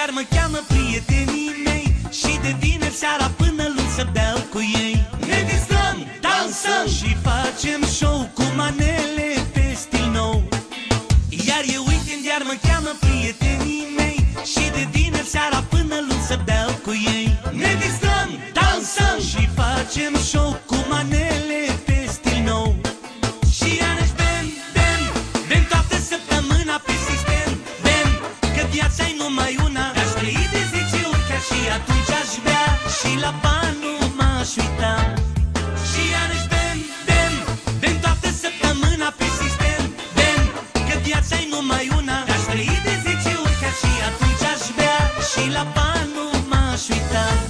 iar mă cheamă prietenii mei Și de vineri seara până luni să beau cu ei. Ne distrăm, dansăm și facem show Cu manele pe stil nou. Iar e weekend, iar mă cheamă prietenii mei Și de vineri seara până luni să beau cu ei. Ne distrăm, dansăm și facem show cantando.